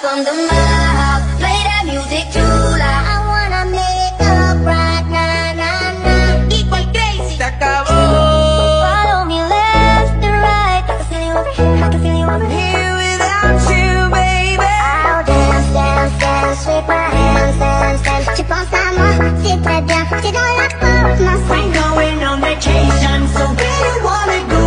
from the mob Play that music too loud I wanna make up right now, Follow me left and right I can feel you over here, I can feel you over here without you, baby I'll dance, dance, dance dance, We're going on vacation So where wanna go?